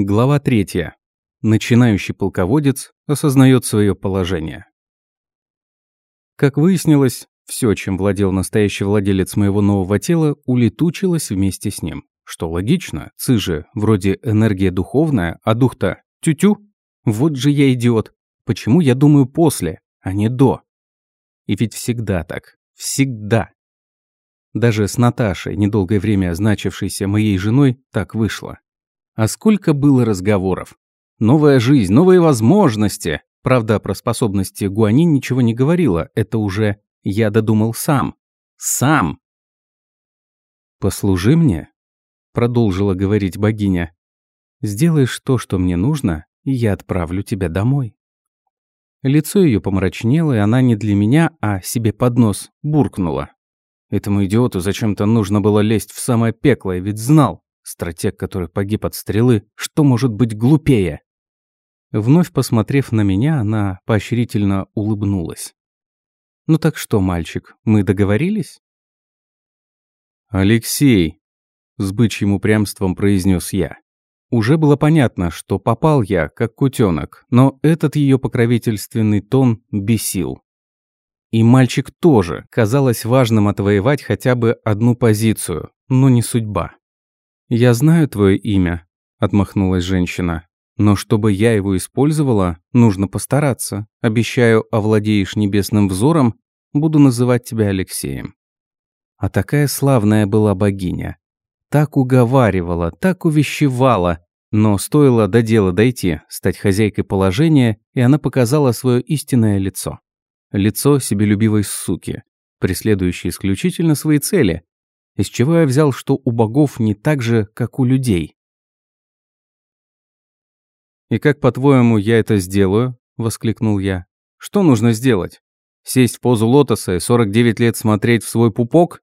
Глава третья. Начинающий полководец осознает свое положение. Как выяснилось, все, чем владел настоящий владелец моего нового тела, улетучилось вместе с ним. Что логично, ци же вроде энергия духовная, а дух-то тю-тю. Вот же я идиот. Почему я думаю после, а не до? И ведь всегда так. Всегда. Даже с Наташей, недолгое время значившейся моей женой, так вышло. А сколько было разговоров. Новая жизнь, новые возможности. Правда, про способности Гуанин ничего не говорила. Это уже я додумал сам. Сам. «Послужи мне», — продолжила говорить богиня. «Сделаешь то, что мне нужно, и я отправлю тебя домой». Лицо ее помрачнело, и она не для меня, а себе под нос буркнула. Этому идиоту зачем-то нужно было лезть в самое пекло, ведь знал, Стратег, который погиб от стрелы, что может быть глупее? Вновь посмотрев на меня, она поощрительно улыбнулась. «Ну так что, мальчик, мы договорились?» «Алексей», — с бычьим упрямством произнес я. Уже было понятно, что попал я, как кутенок, но этот ее покровительственный тон бесил. И мальчик тоже казалось важным отвоевать хотя бы одну позицию, но не судьба. «Я знаю твое имя», – отмахнулась женщина. «Но чтобы я его использовала, нужно постараться. Обещаю, овладеешь небесным взором, буду называть тебя Алексеем». А такая славная была богиня. Так уговаривала, так увещевала. Но стоило до дела дойти, стать хозяйкой положения, и она показала свое истинное лицо. Лицо себелюбивой суки, преследующей исключительно свои цели, из чего я взял, что у богов не так же, как у людей. «И как, по-твоему, я это сделаю?» – воскликнул я. «Что нужно сделать? Сесть в позу лотоса и 49 лет смотреть в свой пупок?»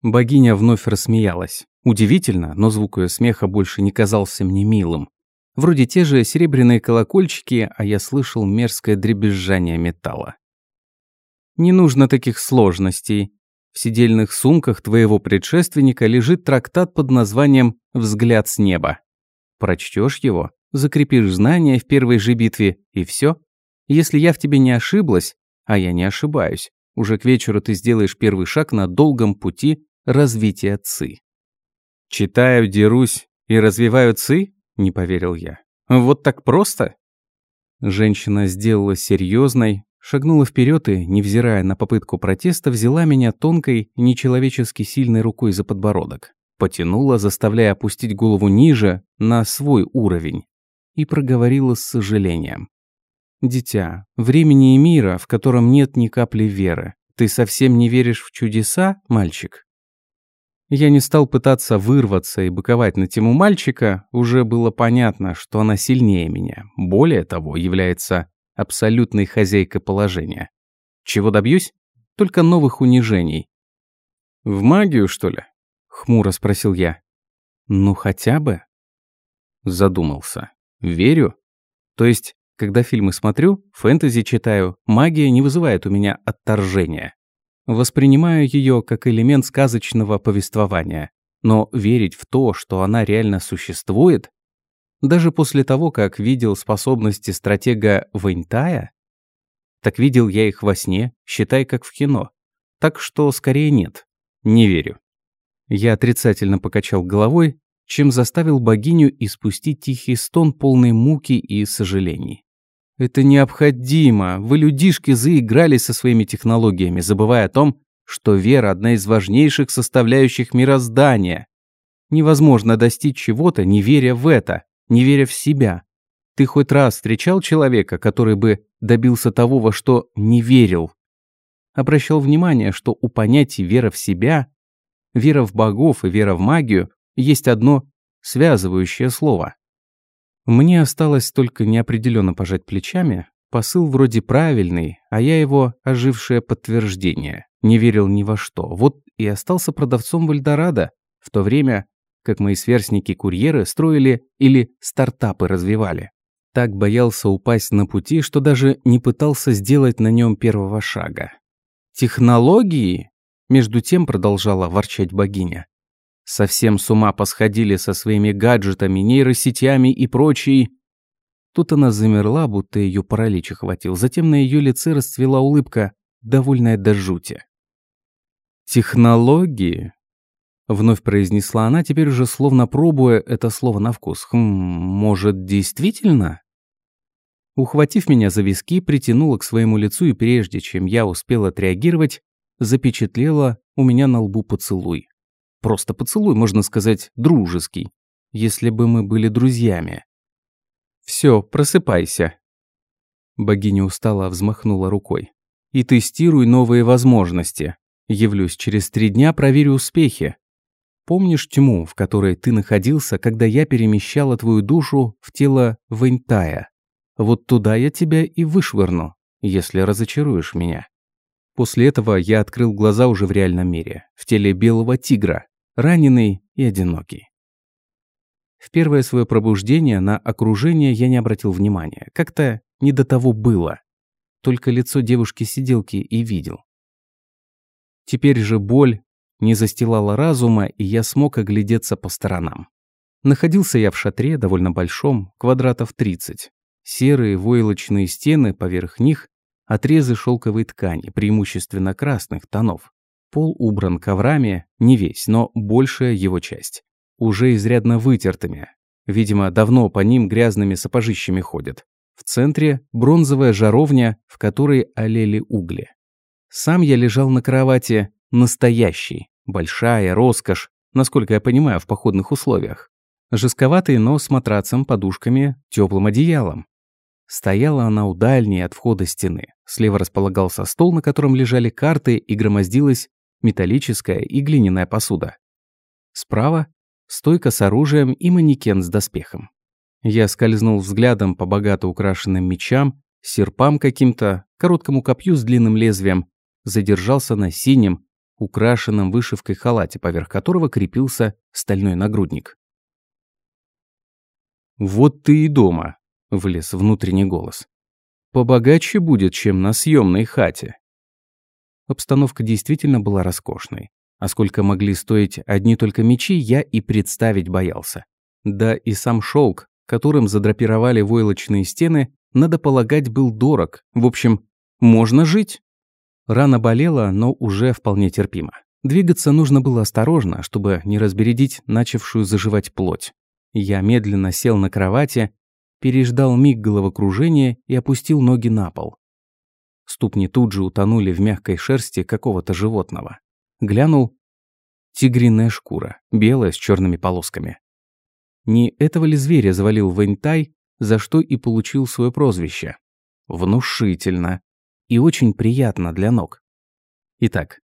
Богиня вновь рассмеялась. Удивительно, но звук ее смеха больше не казался мне милым. Вроде те же серебряные колокольчики, а я слышал мерзкое дребезжание металла. «Не нужно таких сложностей. В сидельных сумках твоего предшественника лежит трактат под названием «Взгляд с неба». Прочтешь его, закрепишь знания в первой же битве, и все. Если я в тебе не ошиблась, а я не ошибаюсь, уже к вечеру ты сделаешь первый шаг на долгом пути развития ЦИ. «Читаю, дерусь и развиваю ЦИ?» – не поверил я. «Вот так просто?» Женщина сделала серьезной, Шагнула вперед и, невзирая на попытку протеста, взяла меня тонкой, нечеловечески сильной рукой за подбородок. Потянула, заставляя опустить голову ниже, на свой уровень. И проговорила с сожалением. «Дитя, времени и мира, в котором нет ни капли веры. Ты совсем не веришь в чудеса, мальчик?» Я не стал пытаться вырваться и быковать на тему мальчика, уже было понятно, что она сильнее меня. Более того, является абсолютной хозяйкой положения. Чего добьюсь? Только новых унижений. «В магию, что ли?» — хмуро спросил я. «Ну, хотя бы». Задумался. «Верю? То есть, когда фильмы смотрю, фэнтези читаю, магия не вызывает у меня отторжения. Воспринимаю ее как элемент сказочного повествования. Но верить в то, что она реально существует, даже после того, как видел способности стратега Вэньтая? Так видел я их во сне, считай, как в кино. Так что скорее нет. Не верю. Я отрицательно покачал головой, чем заставил богиню испустить тихий стон полной муки и сожалений. Это необходимо. Вы, людишки, заиграли со своими технологиями, забывая о том, что вера – одна из важнейших составляющих мироздания. Невозможно достичь чего-то, не веря в это не веря в себя. Ты хоть раз встречал человека, который бы добился того, во что не верил? Обращал внимание, что у понятий вера в себя, вера в богов и вера в магию есть одно связывающее слово. Мне осталось только неопределенно пожать плечами. Посыл вроде правильный, а я его ожившее подтверждение. Не верил ни во что. Вот и остался продавцом в Эльдорадо, в то время как мои сверстники-курьеры строили или стартапы развивали. Так боялся упасть на пути, что даже не пытался сделать на нем первого шага. «Технологии?» – между тем продолжала ворчать богиня. Совсем с ума посходили со своими гаджетами, нейросетями и прочей. Тут она замерла, будто ее паралич охватил. Затем на ее лице расцвела улыбка, довольная до жути. «Технологии?» Вновь произнесла она, теперь уже словно пробуя это слово на вкус. «Хм, может, действительно?» Ухватив меня за виски, притянула к своему лицу и прежде, чем я успел отреагировать, запечатлела у меня на лбу поцелуй. Просто поцелуй, можно сказать, дружеский, если бы мы были друзьями. Все, просыпайся. Богиня устало взмахнула рукой. И тестируй новые возможности. Явлюсь через три дня, проверю успехи. Помнишь тьму, в которой ты находился, когда я перемещала твою душу в тело Вэньтая? Вот туда я тебя и вышвырну, если разочаруешь меня. После этого я открыл глаза уже в реальном мире, в теле белого тигра, раненый и одинокий. В первое свое пробуждение на окружение я не обратил внимания. Как-то не до того было. Только лицо девушки-сиделки и видел. Теперь же боль не застилала разума, и я смог оглядеться по сторонам. Находился я в шатре, довольно большом, квадратов 30. Серые войлочные стены, поверх них отрезы шелковой ткани, преимущественно красных тонов. Пол убран коврами, не весь, но большая его часть. Уже изрядно вытертыми. Видимо, давно по ним грязными сапожищами ходят. В центре бронзовая жаровня, в которой олели угли. Сам я лежал на кровати настоящий, большая роскошь, насколько я понимаю, в походных условиях. Жестковатый, но с матрацем, подушками, теплым одеялом. Стояла она у дальней от входа стены. Слева располагался стол, на котором лежали карты и громоздилась металлическая и глиняная посуда. Справа – стойка с оружием и манекен с доспехом. Я скользнул взглядом по богато украшенным мечам, серпам каким-то, короткому копью с длинным лезвием, задержался на синем, украшенном вышивкой халате, поверх которого крепился стальной нагрудник. «Вот ты и дома», – влез внутренний голос. «Побогаче будет, чем на съемной хате». Обстановка действительно была роскошной. А сколько могли стоить одни только мечи, я и представить боялся. Да и сам шелк, которым задрапировали войлочные стены, надо полагать, был дорог. В общем, можно жить. Рана болела, но уже вполне терпимо. Двигаться нужно было осторожно, чтобы не разбередить начавшую заживать плоть. Я медленно сел на кровати, переждал миг головокружения и опустил ноги на пол. Ступни тут же утонули в мягкой шерсти какого-то животного. Глянул. Тигриная шкура, белая с черными полосками. Не этого ли зверя завалил Вэньтай, за что и получил свое прозвище? Внушительно. И очень приятно для ног. Итак,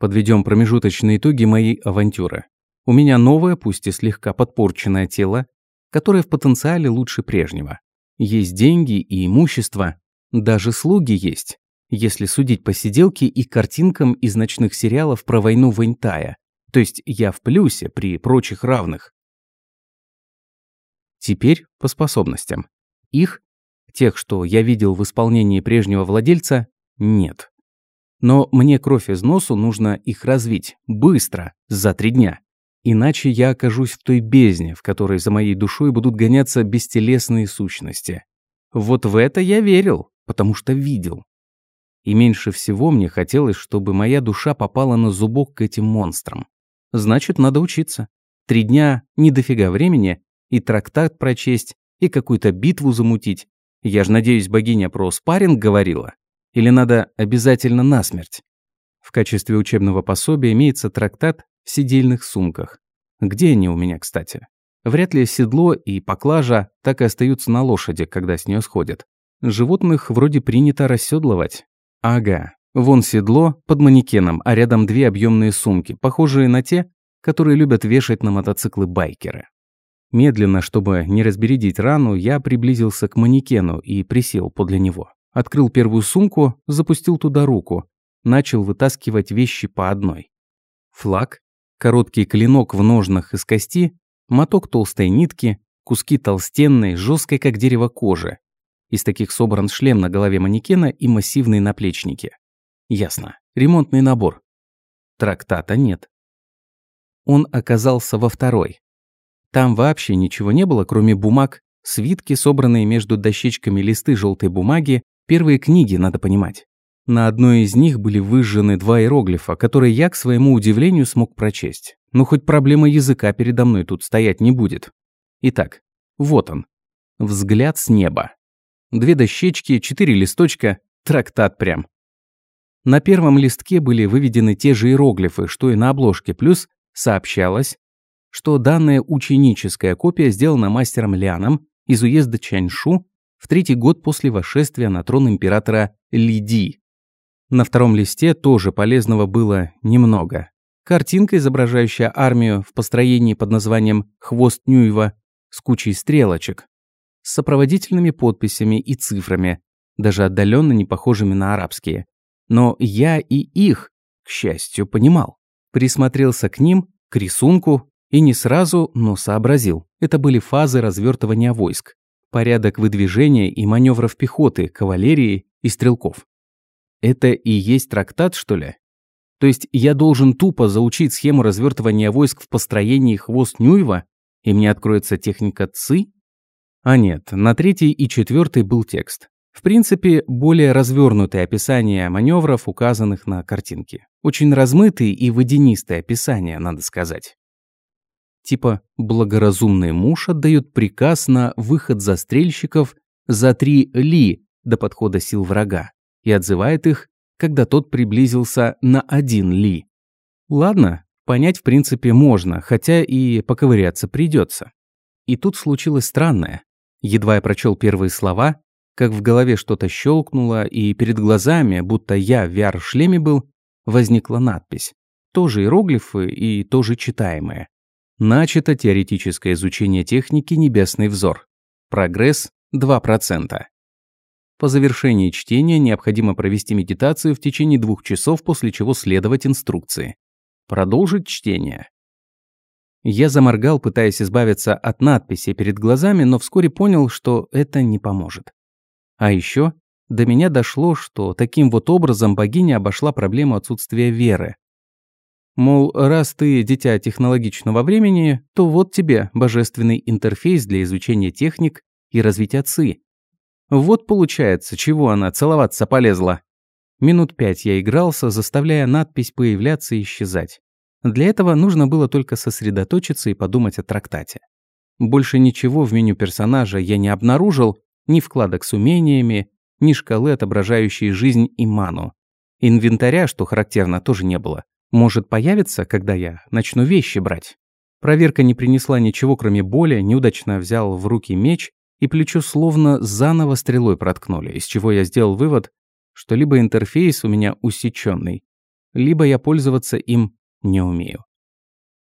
подведем промежуточные итоги моей авантюры. У меня новое, пусть и слегка подпорченное тело, которое в потенциале лучше прежнего. Есть деньги и имущество, даже слуги есть, если судить по сиделке и картинкам из ночных сериалов про войну Вэньтая. То есть я в плюсе при прочих равных. Теперь по способностям. Их, тех, что я видел в исполнении прежнего владельца, нет. Но мне кровь из носу нужно их развить. Быстро. За три дня. Иначе я окажусь в той бездне, в которой за моей душой будут гоняться бестелесные сущности. Вот в это я верил, потому что видел. И меньше всего мне хотелось, чтобы моя душа попала на зубок к этим монстрам. Значит, надо учиться. Три дня – не дофига времени, и трактат прочесть, и какую-то битву замутить. Я же надеюсь, богиня про спарринг говорила. Или надо обязательно насмерть? В качестве учебного пособия имеется трактат в сидельных сумках. Где они у меня, кстати? Вряд ли седло и поклажа так и остаются на лошади, когда с нее сходят. Животных вроде принято расседлывать. Ага, вон седло под манекеном, а рядом две объемные сумки, похожие на те, которые любят вешать на мотоциклы байкеры. Медленно, чтобы не разбередить рану, я приблизился к манекену и присел подле него. Открыл первую сумку, запустил туда руку, начал вытаскивать вещи по одной. Флаг, короткий клинок в ножнах из кости, моток толстой нитки, куски толстенной, жесткой как дерево кожи. Из таких собран шлем на голове манекена и массивные наплечники. Ясно. Ремонтный набор. Трактата нет. он оказался во второй. Там вообще ничего не было, кроме бумаг, свитки, собранные между дощечками листы желтой бумаги, первые книги, надо понимать. На одной из них были выжжены два иероглифа, которые я, к своему удивлению, смог прочесть. Ну, хоть проблема языка передо мной тут стоять не будет. Итак, вот он. Взгляд с неба. Две дощечки, четыре листочка, трактат прям. На первом листке были выведены те же иероглифы, что и на обложке, плюс сообщалось, что данная ученическая копия сделана мастером Ляном из уезда Чаньшу в третий год после восшествия на трон императора Лиди. На втором листе тоже полезного было немного. Картинка, изображающая армию в построении под названием «Хвост Нюева» с кучей стрелочек, с сопроводительными подписями и цифрами, даже отдаленно не похожими на арабские. Но я и их, к счастью, понимал. Присмотрелся к ним, к рисунку, и не сразу, но сообразил. Это были фазы развертывания войск, порядок выдвижения и маневров пехоты, кавалерии и стрелков. Это и есть трактат, что ли? То есть я должен тупо заучить схему развертывания войск в построении хвост Нюева, и мне откроется техника ЦИ? А нет, на третий и четвертый был текст. В принципе, более развернутое описание маневров, указанных на картинке. Очень размытые и водянистые описания, надо сказать. Типа благоразумный муж отдает приказ на выход застрельщиков за три ли до подхода сил врага и отзывает их, когда тот приблизился на один ли. Ладно, понять в принципе можно, хотя и поковыряться придется. И тут случилось странное. Едва я прочел первые слова, как в голове что-то щелкнуло, и перед глазами, будто я в VR-шлеме был, возникла надпись. Тоже иероглифы и тоже читаемые. Начато теоретическое изучение техники «Небесный взор». Прогресс 2%. По завершении чтения необходимо провести медитацию в течение двух часов, после чего следовать инструкции. Продолжить чтение. Я заморгал, пытаясь избавиться от надписи перед глазами, но вскоре понял, что это не поможет. А еще до меня дошло, что таким вот образом богиня обошла проблему отсутствия веры. Мол, раз ты дитя технологичного времени, то вот тебе божественный интерфейс для изучения техник и развития ЦИ. Вот получается, чего она целоваться полезла. Минут пять я игрался, заставляя надпись появляться и исчезать. Для этого нужно было только сосредоточиться и подумать о трактате. Больше ничего в меню персонажа я не обнаружил, ни вкладок с умениями, ни шкалы, отображающей жизнь и ману. Инвентаря, что характерно, тоже не было. Может появиться, когда я начну вещи брать. Проверка не принесла ничего, кроме боли, неудачно взял в руки меч и плечо словно заново стрелой проткнули, из чего я сделал вывод, что либо интерфейс у меня усеченный, либо я пользоваться им не умею.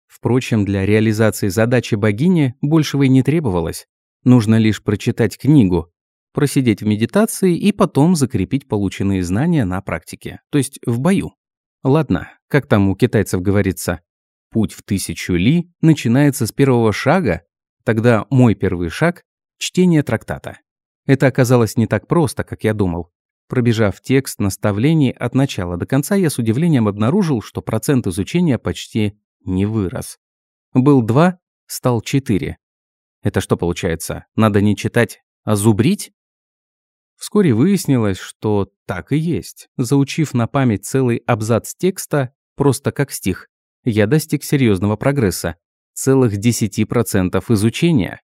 Впрочем, для реализации задачи богини большего и не требовалось. Нужно лишь прочитать книгу, просидеть в медитации и потом закрепить полученные знания на практике, то есть в бою. Ладно, как там у китайцев говорится, путь в тысячу ли начинается с первого шага, тогда мой первый шаг – чтение трактата. Это оказалось не так просто, как я думал. Пробежав текст наставлений от начала до конца, я с удивлением обнаружил, что процент изучения почти не вырос. Был 2, стал 4. Это что получается? Надо не читать, а зубрить? Вскоре выяснилось, что так и есть. Заучив на память целый абзац текста, просто как стих, я достиг серьезного прогресса. Целых 10% изучения.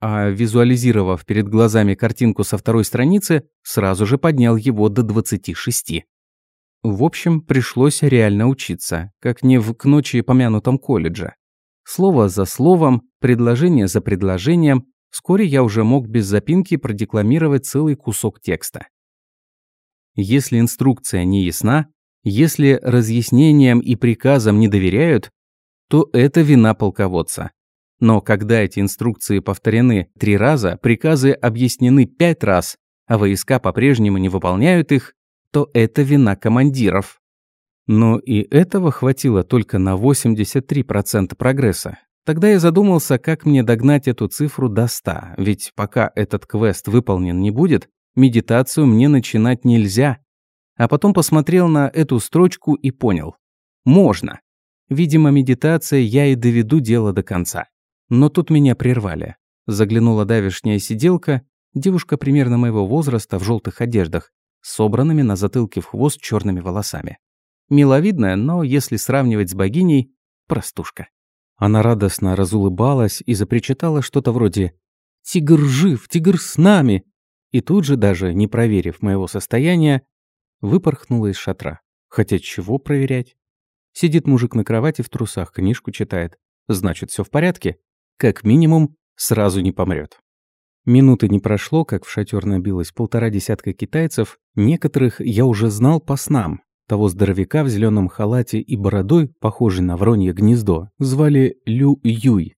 А визуализировав перед глазами картинку со второй страницы, сразу же поднял его до 26. В общем, пришлось реально учиться, как не в к ночи помянутом колледже. Слово за словом, предложение за предложением, вскоре я уже мог без запинки продекламировать целый кусок текста. Если инструкция не ясна, если разъяснениям и приказам не доверяют, то это вина полководца. Но когда эти инструкции повторены три раза, приказы объяснены пять раз, а войска по-прежнему не выполняют их, то это вина командиров. Но и этого хватило только на 83% прогресса. Тогда я задумался, как мне догнать эту цифру до 100, ведь пока этот квест выполнен не будет, медитацию мне начинать нельзя. А потом посмотрел на эту строчку и понял. Можно. Видимо, медитация я и доведу дело до конца. Но тут меня прервали. Заглянула давишняя сиделка, девушка примерно моего возраста в желтых одеждах, собранными на затылке в хвост черными волосами. Миловидная, но если сравнивать с богиней, простушка. Она радостно разулыбалась и запричитала что-то вроде «Тигр жив, тигр с нами!» И тут же, даже не проверив моего состояния, выпорхнула из шатра. Хотя чего проверять? Сидит мужик на кровати в трусах, книжку читает. Значит, все в порядке. Как минимум, сразу не помрет. Минуты не прошло, как в шатер набилось полтора десятка китайцев. Некоторых я уже знал по снам. Того здоровяка в зеленом халате и бородой, похожий на вронье гнездо, звали Лю Юй.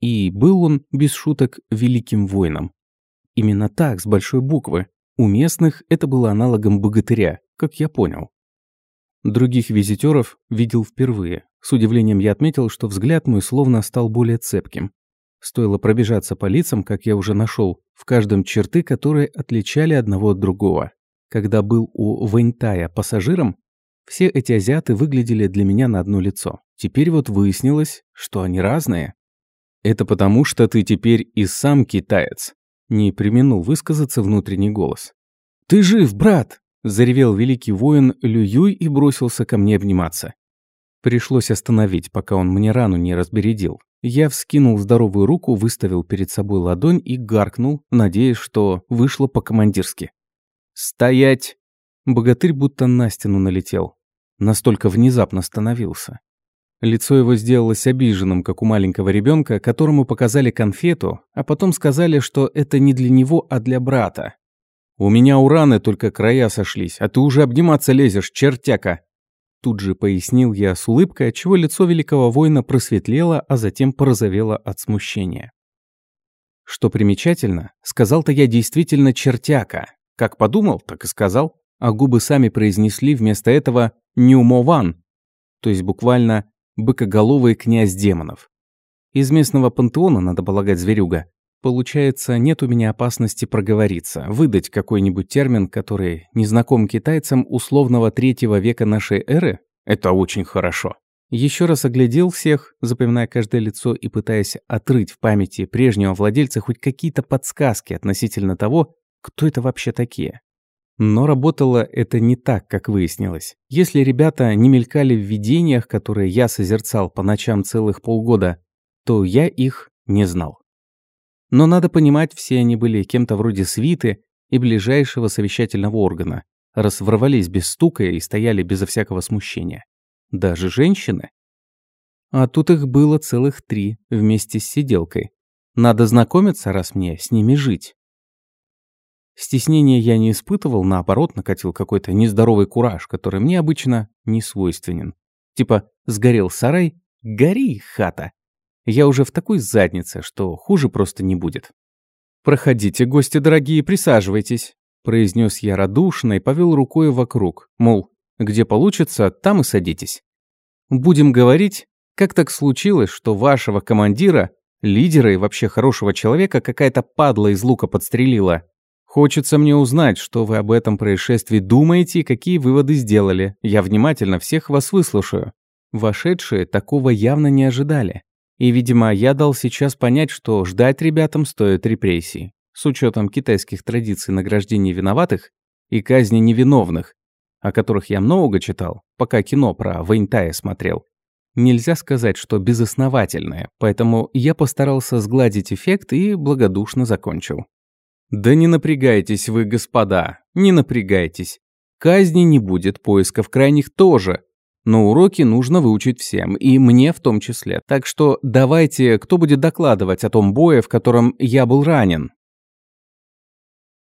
И был он, без шуток, великим воином. Именно так, с большой буквы. У местных это было аналогом богатыря, как я понял. Других визитеров видел впервые. С удивлением я отметил, что взгляд мой словно стал более цепким. Стоило пробежаться по лицам, как я уже нашел, в каждом черты, которые отличали одного от другого. Когда был у Вэньтая пассажиром, все эти азиаты выглядели для меня на одно лицо. Теперь вот выяснилось, что они разные. «Это потому, что ты теперь и сам китаец», — не применул высказаться внутренний голос. «Ты жив, брат!» — заревел великий воин Лююй и бросился ко мне обниматься. Пришлось остановить, пока он мне рану не разбередил. Я вскинул здоровую руку, выставил перед собой ладонь и гаркнул, надеясь, что вышло по-командирски. «Стоять!» Богатырь будто на стену налетел. Настолько внезапно становился. Лицо его сделалось обиженным, как у маленького ребенка, которому показали конфету, а потом сказали, что это не для него, а для брата. «У меня у раны только края сошлись, а ты уже обниматься лезешь, чертяка!» Тут же пояснил я с улыбкой, отчего лицо великого воина просветлело, а затем порозовело от смущения. Что примечательно, сказал-то я действительно чертяка. Как подумал, так и сказал, а губы сами произнесли вместо этого «нюмован», то есть буквально быкоголовый князь демонов. Из местного пантеона, надо полагать, зверюга. Получается, нет у меня опасности проговориться, выдать какой-нибудь термин, который не знаком китайцам условного третьего века нашей эры? Это очень хорошо. Еще раз оглядел всех, запоминая каждое лицо и пытаясь отрыть в памяти прежнего владельца хоть какие-то подсказки относительно того, кто это вообще такие. Но работало это не так, как выяснилось. Если ребята не мелькали в видениях, которые я созерцал по ночам целых полгода, то я их не знал. Но надо понимать, все они были кем-то вроде свиты и ближайшего совещательного органа, раз ворвались без стука и стояли безо всякого смущения. Даже женщины. А тут их было целых три, вместе с сиделкой. Надо знакомиться, раз мне с ними жить. Стеснения я не испытывал, наоборот, накатил какой-то нездоровый кураж, который мне обычно не свойственен. Типа, сгорел сарай, гори, хата. Я уже в такой заднице, что хуже просто не будет. «Проходите, гости дорогие, присаживайтесь», – произнес я радушно и повел рукой вокруг, мол, где получится, там и садитесь. Будем говорить, как так случилось, что вашего командира, лидера и вообще хорошего человека какая-то падла из лука подстрелила, Хочется мне узнать, что вы об этом происшествии думаете и какие выводы сделали. Я внимательно всех вас выслушаю. Вошедшие такого явно не ожидали. И, видимо, я дал сейчас понять, что ждать ребятам стоит репрессий. С учетом китайских традиций награждения виноватых и казни невиновных, о которых я много читал, пока кино про Вэньтая смотрел. Нельзя сказать, что безосновательное, поэтому я постарался сгладить эффект и благодушно закончил. Да не напрягайтесь вы, господа, не напрягайтесь. Казни не будет, поисков крайних тоже. Но уроки нужно выучить всем, и мне в том числе. Так что давайте, кто будет докладывать о том бое, в котором я был ранен?